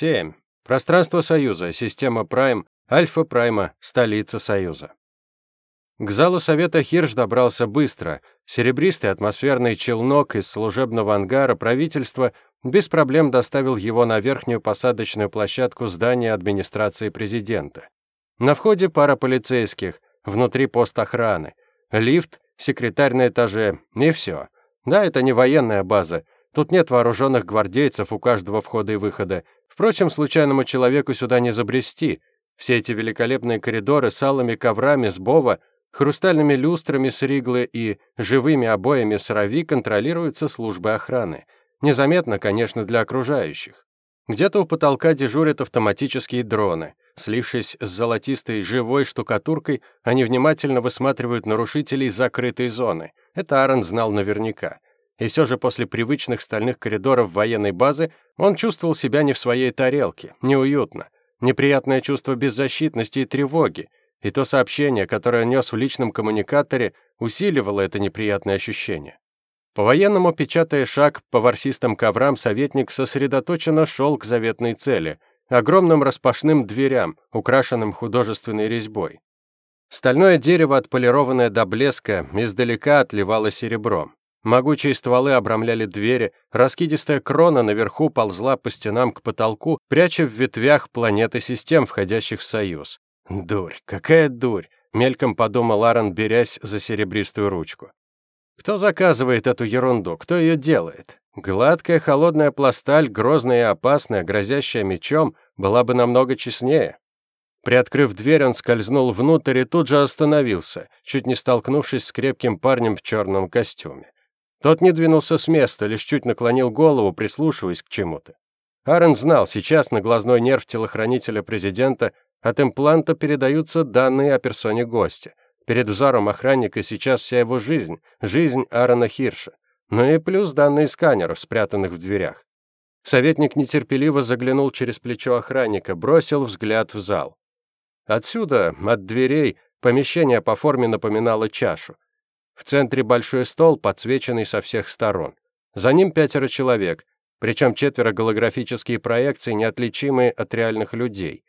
Семь. Пространство Союза, система Прайм, Альфа Прайма, столица Союза. К залу Совета Хирш добрался быстро. Серебристый атмосферный челнок из служебного ангара правительства без проблем доставил его на верхнюю посадочную площадку здания администрации президента. На входе пара полицейских, внутри пост охраны, лифт, секретарь на этаже, и все. Да, это не военная база. Тут нет вооруженных гвардейцев у каждого входа и выхода. Впрочем, случайному человеку сюда не забрести. Все эти великолепные коридоры с алыми коврами с бова Хрустальными люстрами с Риглы и живыми обоями с Рави контролируются службы охраны. Незаметно, конечно, для окружающих. Где-то у потолка дежурят автоматические дроны. Слившись с золотистой живой штукатуркой, они внимательно высматривают нарушителей закрытой зоны. Это Аарон знал наверняка. И все же после привычных стальных коридоров военной базы он чувствовал себя не в своей тарелке, неуютно. Неприятное чувство беззащитности и тревоги, и то сообщение, которое нес в личном коммуникаторе, усиливало это неприятное ощущение. По-военному, печатая шаг по ворсистым коврам, советник сосредоточенно шел к заветной цели — огромным распашным дверям, украшенным художественной резьбой. Стальное дерево, отполированное до блеска, издалека отливало серебром. Могучие стволы обрамляли двери, раскидистая крона наверху ползла по стенам к потолку, пряча в ветвях планеты систем, входящих в Союз. Дурь, какая дурь, мельком подумал Аарон, берясь за серебристую ручку. Кто заказывает эту ерунду? Кто ее делает? Гладкая холодная пласталь, грозная и опасная, грозящая мечом, была бы намного честнее. Приоткрыв дверь, он скользнул внутрь и тут же остановился, чуть не столкнувшись с крепким парнем в черном костюме. Тот не двинулся с места, лишь чуть наклонил голову, прислушиваясь к чему-то. Аарон знал, сейчас на глазной нерв телохранителя президента от импланта передаются данные о персоне гостя. Перед взором охранника сейчас вся его жизнь, жизнь Аарона Хирша. Ну и плюс данные сканеров, спрятанных в дверях. Советник нетерпеливо заглянул через плечо охранника, бросил взгляд в зал. Отсюда, от дверей, помещение по форме напоминало чашу. В центре большой стол, подсвеченный со всех сторон. За ним пятеро человек, причем четверо голографические проекции, неотличимые от реальных людей.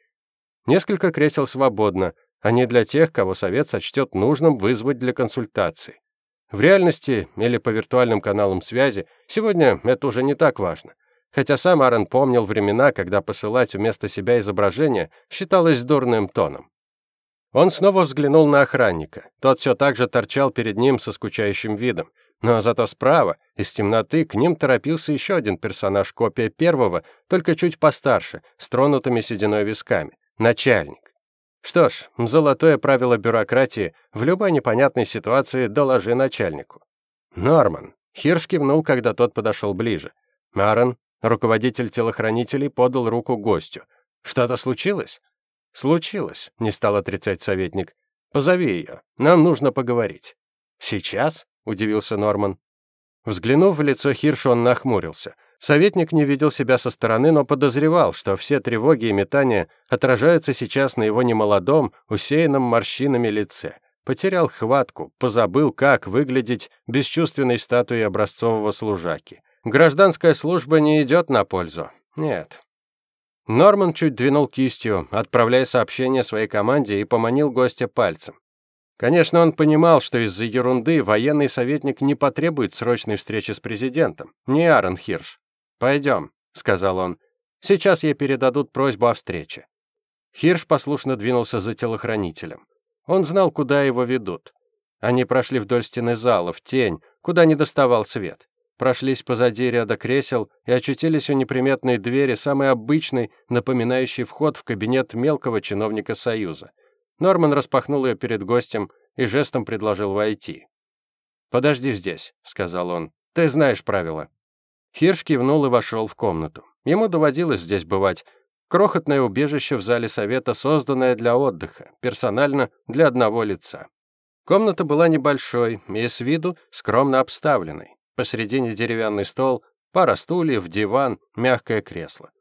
Несколько кресел свободно, они для тех, кого совет сочтет нужным вызвать для консультации. В реальности или по виртуальным каналам связи сегодня это уже не так важно. Хотя сам Аарон помнил времена, когда посылать вместо себя изображение считалось дурным тоном. Он снова взглянул на охранника. Тот все так же торчал перед ним со скучающим видом. Но зато справа, из темноты, к ним торопился еще один персонаж, копия первого, только чуть постарше, с тронутыми сединой висками. Начальник. Что ж, золотое правило бюрократии в любой непонятной ситуации доложи начальнику. Норман. Хирш кивнул, когда тот подошел ближе. Аарон, руководитель телохранителей, подал руку гостю. Что-то случилось? Случилось, не стал отрицать советник. Позови ее. Нам нужно поговорить. Сейчас? удивился Норман. Взглянув в лицо Хирша, он нахмурился. Советник не видел себя со стороны, но подозревал, что все тревоги и метания отражаются сейчас на его немолодом, усеянном морщинами лице. Потерял хватку, позабыл, как выглядеть бесчувственной статуей образцового служаки. Гражданская служба не идет на пользу. Нет. Норман чуть двинул кистью, отправляя сообщение своей команде и поманил гостя пальцем. Конечно, он понимал, что из-за ерунды военный советник не потребует срочной встречи с президентом, не Аарон Хирш. «Пойдем», — сказал он. «Сейчас ей передадут просьбу о встрече». Хирш послушно двинулся за телохранителем. Он знал, куда его ведут. Они прошли вдоль стены зала, в тень, куда не доставал свет. Прошлись позади ряда кресел и очутились у неприметной двери, самой обычной, напоминающей вход в кабинет мелкого чиновника Союза. Норман распахнул ее перед гостем и жестом предложил войти. «Подожди здесь», — сказал он. «Ты знаешь правила». Хирш кивнул и вошел в комнату. Ему доводилось здесь бывать. Крохотное убежище в зале совета, созданное для отдыха, персонально для одного лица. Комната была небольшой и с виду скромно обставленной. Посередине деревянный стол, пара стульев, диван, мягкое кресло.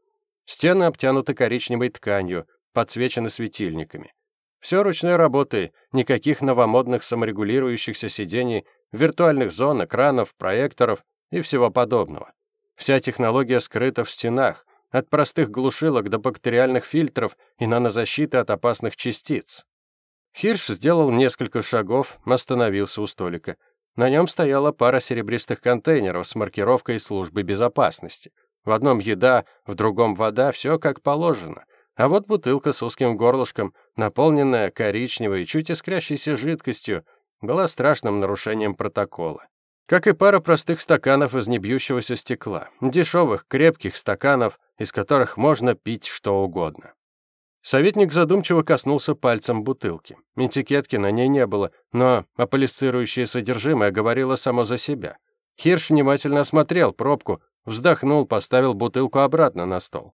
Стены обтянуты коричневой тканью, подсвечены светильниками. Все ручной работы, никаких новомодных саморегулирующихся сидений, виртуальных зон, экранов, проекторов и всего подобного. Вся технология скрыта в стенах, от простых глушилок до бактериальных фильтров и нанозащиты от опасных частиц. Хирш сделал несколько шагов, остановился у столика. На нем стояла пара серебристых контейнеров с маркировкой службы безопасности. В одном еда, в другом вода, все как положено. А вот бутылка с узким горлышком, наполненная коричневой, чуть искрящейся жидкостью, была страшным нарушением протокола. Как и пара простых стаканов из небьющегося стекла, дешевых, крепких стаканов, из которых можно пить что угодно. Советник задумчиво коснулся пальцем бутылки. Этикетки на ней не было, но аполисцирующее содержимое говорило само за себя. Хирш внимательно осмотрел пробку, вздохнул, поставил бутылку обратно на стол.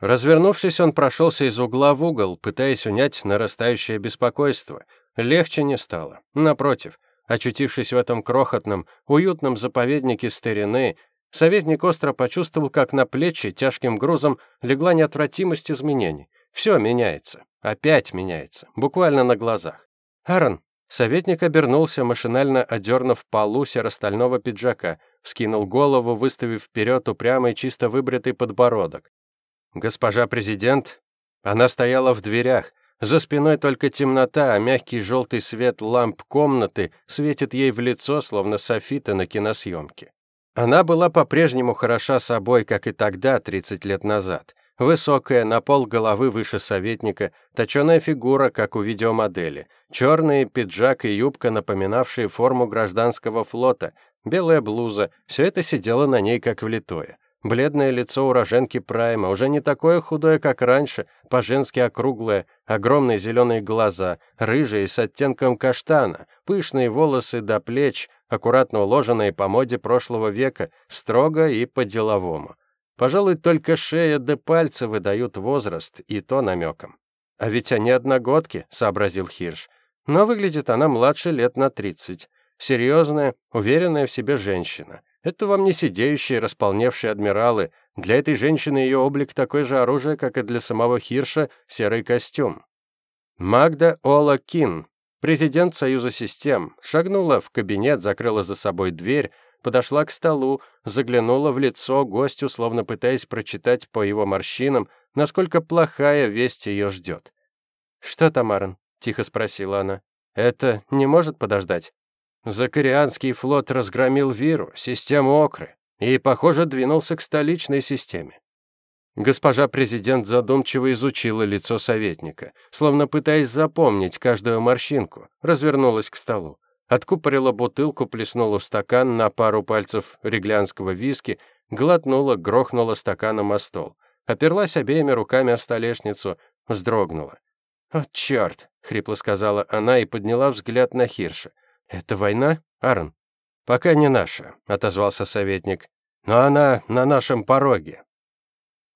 Развернувшись, он прошелся из угла в угол, пытаясь унять нарастающее беспокойство. Легче не стало. Напротив, очутившись в этом крохотном, уютном заповеднике старины, советник остро почувствовал, как на плечи тяжким грузом легла неотвратимость изменений. Все меняется. Опять меняется. Буквально на глазах. «Аарон!» Советник обернулся, машинально одернув полу серо-стального пиджака, вскинул голову, выставив вперед упрямый, чисто выбритый подбородок. «Госпожа президент?» Она стояла в дверях. За спиной только темнота, а мягкий желтый свет ламп комнаты светит ей в лицо, словно софита на киносъемке. Она была по-прежнему хороша собой, как и тогда, 30 лет назад. Высокая, на пол головы выше советника, точеная фигура, как у видеомодели, черный пиджак и юбка, напоминавшие форму гражданского флота, белая блуза, все это сидело на ней как влитое. Бледное лицо уроженки Прайма, уже не такое худое, как раньше, по-женски округлое, огромные зеленые глаза, рыжие с оттенком каштана, пышные волосы до плеч, аккуратно уложенные по моде прошлого века, строго и по-деловому. Пожалуй, только шея да пальцы выдают возраст, и то намеком. «А ведь они одногодки», — сообразил Хирш. «Но выглядит она младше лет на тридцать. Серьезная, уверенная в себе женщина. Это вам не сидеющие, располневшие адмиралы. Для этой женщины ее облик такое же оружие, как и для самого Хирша серый костюм». Магда Ола Кин, президент Союза систем, шагнула в кабинет, закрыла за собой дверь, подошла к столу, заглянула в лицо гостю, словно пытаясь прочитать по его морщинам, насколько плохая весть ее ждет. «Что там, Аарон?» — тихо спросила она. «Это не может подождать?» Закарианский флот разгромил Виру, систему Окры, и, похоже, двинулся к столичной системе. Госпожа президент задумчиво изучила лицо советника, словно пытаясь запомнить каждую морщинку, развернулась к столу. Откупорила бутылку, плеснула в стакан на пару пальцев реглянского виски, глотнула, грохнула стаканом о стол. Оперлась обеими руками о столешницу, вздрогнула. «О, черт!» — хрипло сказала она и подняла взгляд на Хирша. «Это война, Аарон?» «Пока не наша», — отозвался советник. «Но она на нашем пороге».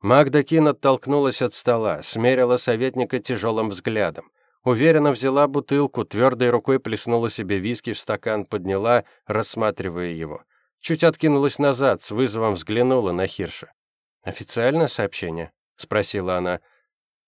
Магда Кин оттолкнулась от стола, смерила советника тяжелым взглядом. Уверенно взяла бутылку, твердой рукой плеснула себе виски в стакан, подняла, рассматривая его. Чуть откинулась назад, с вызовом взглянула на Хирша. «Официальное сообщение?» — спросила она.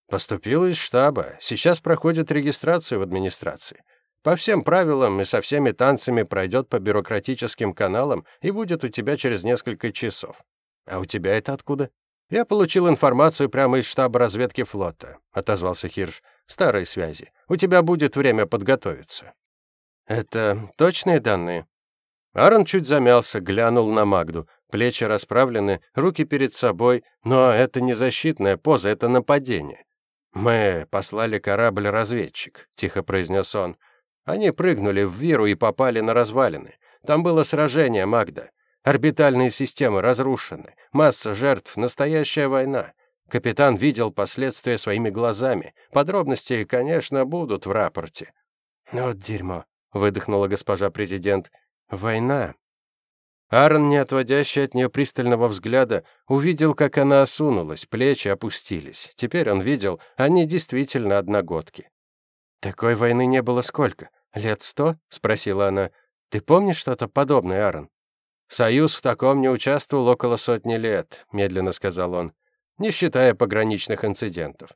«Поступила из штаба. Сейчас проходит регистрацию в администрации. По всем правилам и со всеми танцами пройдет по бюрократическим каналам и будет у тебя через несколько часов. А у тебя это откуда?» «Я получил информацию прямо из штаба разведки флота», — отозвался Хирш. «Старые связи. У тебя будет время подготовиться». «Это точные данные?» Аарон чуть замялся, глянул на Магду. Плечи расправлены, руки перед собой, но это не защитная поза, это нападение. «Мы послали корабль-разведчик», — тихо произнес он. «Они прыгнули в Виру и попали на развалины. Там было сражение, Магда. Орбитальные системы разрушены, масса жертв, настоящая война. Капитан видел последствия своими глазами. Подробности, конечно, будут в рапорте. «Вот дерьмо», — выдохнула госпожа президент. «Война». Аарон, не отводящий от нее пристального взгляда, увидел, как она осунулась, плечи опустились. Теперь он видел, они действительно одногодки. «Такой войны не было сколько? Лет сто?» — спросила она. «Ты помнишь что-то подобное, Аарон?» «Союз в таком не участвовал около сотни лет», — медленно сказал он, «не считая пограничных инцидентов.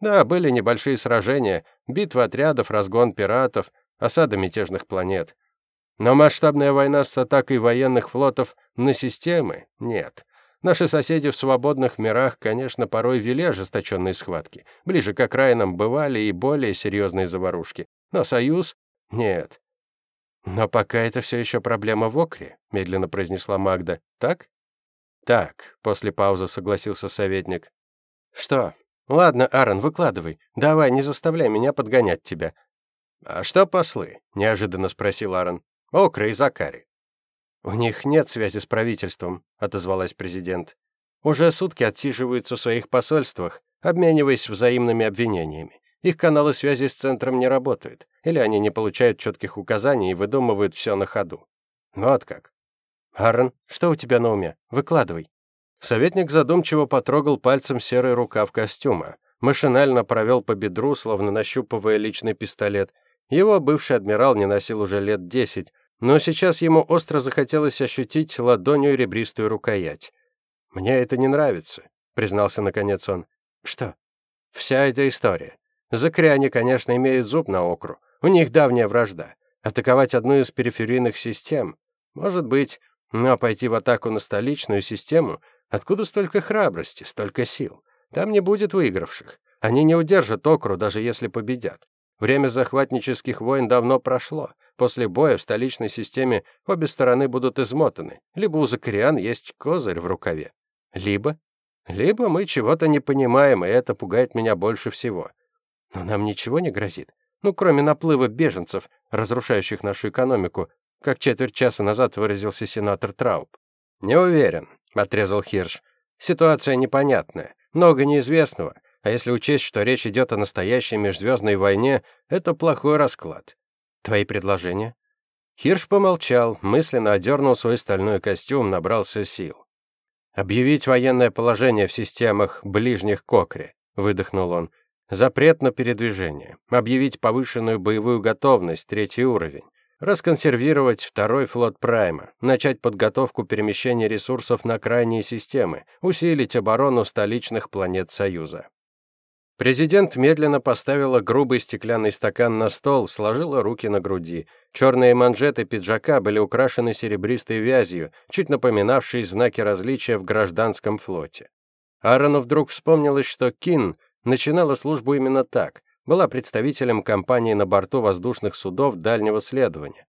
Да, были небольшие сражения, битвы отрядов, разгон пиратов, осада мятежных планет. Но масштабная война с атакой военных флотов на системы — нет. Наши соседи в свободных мирах, конечно, порой вели ожесточенные схватки. Ближе к окраинам бывали и более серьезные заварушки. Но Союз — нет. «Но пока это все еще проблема в Окре», — медленно произнесла Магда. «Так?» «Так», — после паузы согласился советник. «Что? Ладно, Аарон, выкладывай. Давай, не заставляй меня подгонять тебя». «А что послы?» — неожиданно спросил Аарон. «Окра и Закари». «У них нет связи с правительством», — отозвалась президент. «Уже сутки отсиживаются в своих посольствах, обмениваясь взаимными обвинениями. Их каналы связи с центром не работают, или они не получают четких указаний и выдумывают все на ходу. Вот как. Аарон, что у тебя на уме? Выкладывай. Советник задумчиво потрогал пальцем серый рукав костюма, машинально провел по бедру, словно нащупывая личный пистолет. Его бывший адмирал не носил уже лет десять, но сейчас ему остро захотелось ощутить ладонью ребристую рукоять. «Мне это не нравится», — признался наконец он. «Что?» «Вся эта история. Закряне, конечно, имеют зуб на окру. У них давняя вражда. Атаковать одну из периферийных систем? Может быть, но пойти в атаку на столичную систему? Откуда столько храбрости, столько сил? Там не будет выигравших. Они не удержат окру, даже если победят. Время захватнических войн давно прошло. После боя в столичной системе обе стороны будут измотаны. Либо у закариан есть козырь в рукаве. Либо... Либо мы чего-то не понимаем, и это пугает меня больше всего. Но нам ничего не грозит. Ну, кроме наплыва беженцев, разрушающих нашу экономику, как четверть часа назад выразился сенатор Трауб. «Не уверен», — отрезал Хирш. «Ситуация непонятная, много неизвестного, а если учесть, что речь идет о настоящей межзвездной войне, это плохой расклад. Твои предложения?» Хирш помолчал, мысленно одернул свой стальной костюм, набрался сил. «Объявить военное положение в системах ближних к Окре», — выдохнул он. Запрет на передвижение. Объявить повышенную боевую готовность, третий уровень. Расконсервировать второй флот Прайма. Начать подготовку перемещения ресурсов на крайние системы. Усилить оборону столичных планет Союза. Президент медленно поставила грубый стеклянный стакан на стол, сложила руки на груди. Черные манжеты пиджака были украшены серебристой вязью, чуть напоминавшей знаки различия в гражданском флоте. Аарону вдруг вспомнилось, что Кин начинала службу именно так, была представителем компании на борту воздушных судов дальнего следования.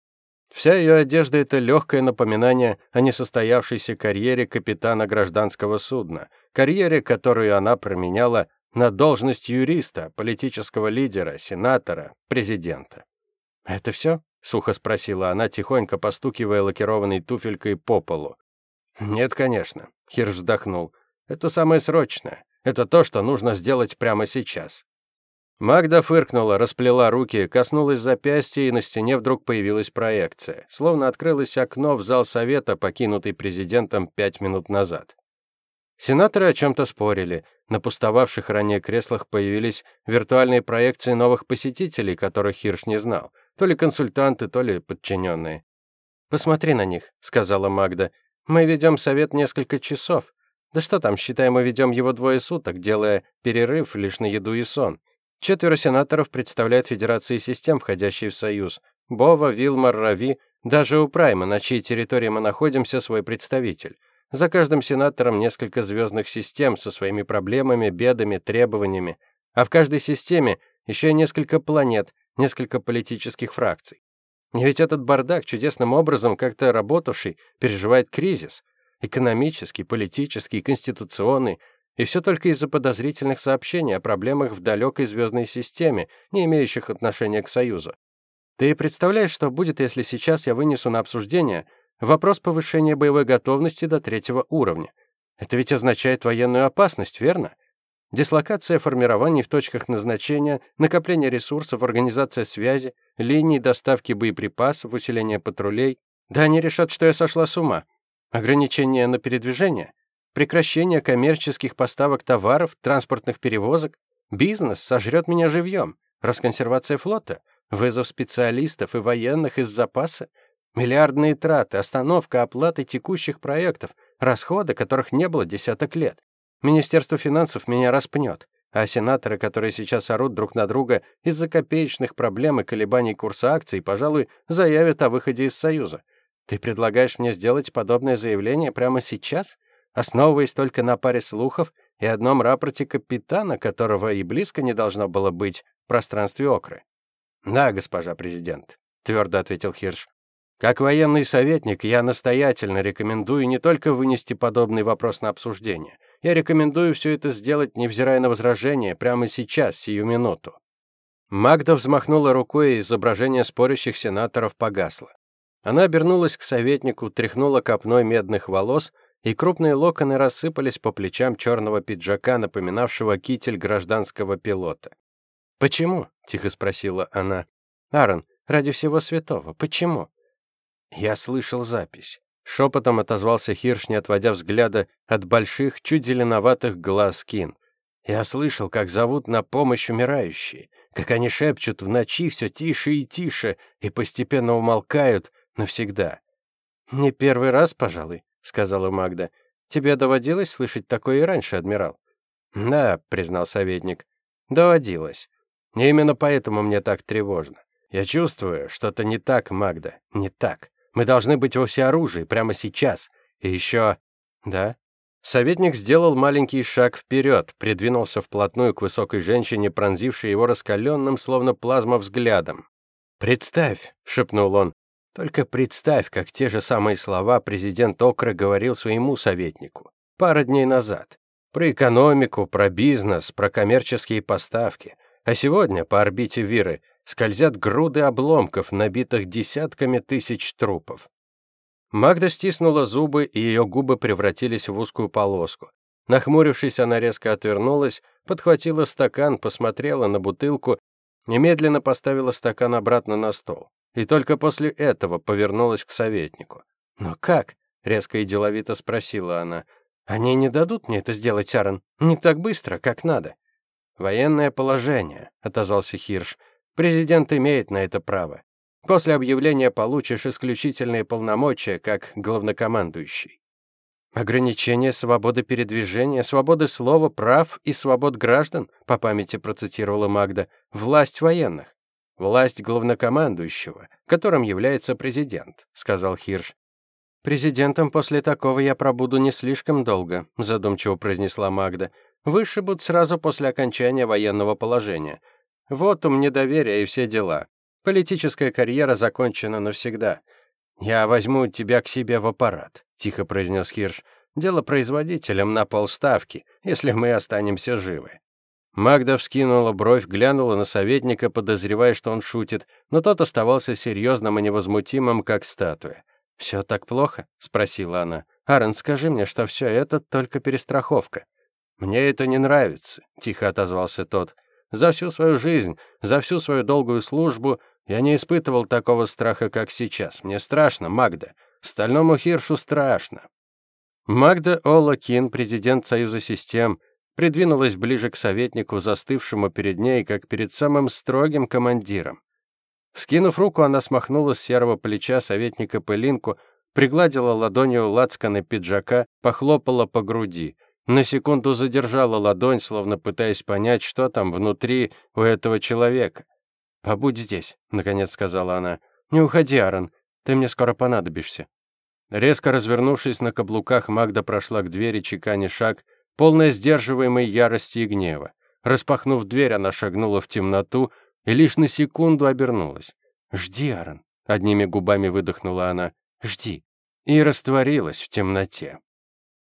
Вся ее одежда — это легкое напоминание о несостоявшейся карьере капитана гражданского судна, карьере, которую она променяла на должность юриста, политического лидера, сенатора, президента. «Это все?» — сухо спросила она, тихонько постукивая лакированной туфелькой по полу. «Нет, конечно», — Хирш вздохнул. «Это самое срочное. Это то, что нужно сделать прямо сейчас. Магда фыркнула, расплела руки, коснулась запястья, и на стене вдруг появилась проекция. Словно открылось окно в зал совета, покинутый президентом пять минут назад. Сенаторы о чем-то спорили. На пустовавших ранее креслах появились виртуальные проекции новых посетителей, которых Хирш не знал. То ли консультанты, то ли подчиненные. «Посмотри на них», — сказала Магда. «Мы ведем совет несколько часов. Да что там, считай, мы ведем его двое суток, делая перерыв лишь на еду и сон. Четверо сенаторов представляют Федерации систем, входящие в Союз. Бова, Вилмар, Рави, даже у Прайма, на чьей территории мы находимся, свой представитель. За каждым сенатором несколько звездных систем со своими проблемами, бедами, требованиями. А в каждой системе еще несколько планет, несколько политических фракций. И ведь этот бардак, чудесным образом как-то работавший, переживает кризис. Экономический, политический, конституционный. И все только из-за подозрительных сообщений о проблемах в далекой звездной системе, не имеющих отношения к Союзу. Ты представляешь, что будет, если сейчас я вынесу на обсуждение вопрос повышения боевой готовности до третьего уровня? Это ведь означает военную опасность, верно? Дислокация формирований в точках назначения, накопление ресурсов, организация связи, линии доставки боеприпасов, усиление патрулей. Да они решат, что я сошла с ума. Ограничения на передвижение, прекращение коммерческих поставок товаров, транспортных перевозок, бизнес сожрет меня живьем, расконсервация флота, вызов специалистов и военных из запаса, миллиардные траты, остановка оплаты текущих проектов, расходы, которых не было десяток лет. Министерство финансов меня распнет, а сенаторы, которые сейчас орут друг на друга из-за копеечных проблем и колебаний курса акций, пожалуй, заявят о выходе из Союза. Ты предлагаешь мне сделать подобное заявление прямо сейчас? основываясь только на паре слухов и одном рапорте капитана, которого и близко не должно было быть в пространстве Окры. «Да, госпожа президент», — твердо ответил Хирш. «Как военный советник я настоятельно рекомендую не только вынести подобный вопрос на обсуждение. Я рекомендую все это сделать, невзирая на возражения, прямо сейчас, сию минуту». Магда взмахнула рукой, и изображение спорящих сенаторов погасло. Она обернулась к советнику, тряхнула копной медных волос, и крупные локоны рассыпались по плечам черного пиджака, напоминавшего китель гражданского пилота. «Почему?» — тихо спросила она. «Аарон, ради всего святого, почему?» Я слышал запись. Шепотом отозвался Хирш, не отводя взгляда от больших, чуть зеленоватых глаз Кин. Я слышал, как зовут на помощь умирающие, как они шепчут в ночи все тише и тише и постепенно умолкают навсегда. «Не первый раз, пожалуй», — сказала Магда. «Тебе доводилось слышать такое и раньше, адмирал?» «Да», — признал советник, — «доводилось. И именно поэтому мне так тревожно. Я чувствую, что-то не так, Магда, не так. Мы должны быть во всеоружии прямо сейчас. И еще... Да? Советник сделал маленький шаг вперед, придвинулся вплотную к высокой женщине, пронзившей его раскаленным, словно плазма, взглядом. «Представь», — шепнул он, — «только представь, как те же самые слова президент Окра говорил своему советнику пара дней назад. Про экономику, про бизнес, про коммерческие поставки. А сегодня по орбите Виры скользят груды обломков, набитых десятками тысяч трупов. Магда стиснула зубы, и ее губы превратились в узкую полоску. Нахмурившись, она резко отвернулась, подхватила стакан, посмотрела на бутылку, немедленно поставила стакан обратно на стол. И только после этого повернулась к советнику. «Но как?» — резко и деловито спросила она. «Они не дадут мне это сделать, Аарон. Не так быстро, как надо». «Военное положение», — отозвался Хирш. «Президент имеет на это право. После объявления получишь исключительные полномочия как главнокомандующий. Ограничение свободы передвижения, свободы слова, прав и свобод граждан, по памяти процитировала Магда, власть военных. Власть главнокомандующего, которым является президент, сказал Хирш. Президентом после такого я пробуду не слишком долго, задумчиво произнесла Магда. Вышибут сразу после окончания военного положения. Вот у мне доверие и все дела. Политическая карьера закончена навсегда. Я возьму тебя к себе в аппарат, тихо произнес Хирш. Дело производителям на полставки, если мы останемся живы. Магда вскинула бровь, глянула на советника, подозревая, что он шутит, но тот оставался серьезным и невозмутимым, как статуя. «Все так плохо?» — спросила она. «Аарон, скажи мне, что все это только перестраховка». «Мне это не нравится», — тихо отозвался тот. «За всю свою жизнь, за всю свою долгую службу я не испытывал такого страха, как сейчас. Мне страшно, Магда. Стальному Хиршу страшно». Магда Ола Кин, президент Союза систем, придвинулась ближе к советнику, застывшему перед ней, как перед самым строгим командиром. Скинув руку, она смахнула с серого плеча советника пылинку, пригладила ладонью лацканы пиджака, похлопала по груди — на секунду задержала ладонь, словно пытаясь понять, что там внутри у этого человека. «Побудь здесь», — наконец сказала она. «Не уходи, Аарон, ты мне скоро понадобишься». Резко развернувшись на каблуках, Магда прошла к двери, чеканя шаг, полная сдерживаемой ярости и гнева. Распахнув дверь, она шагнула в темноту и лишь на секунду обернулась. «Жди, Аарон», — одними губами выдохнула она. «Жди». И растворилась в темноте.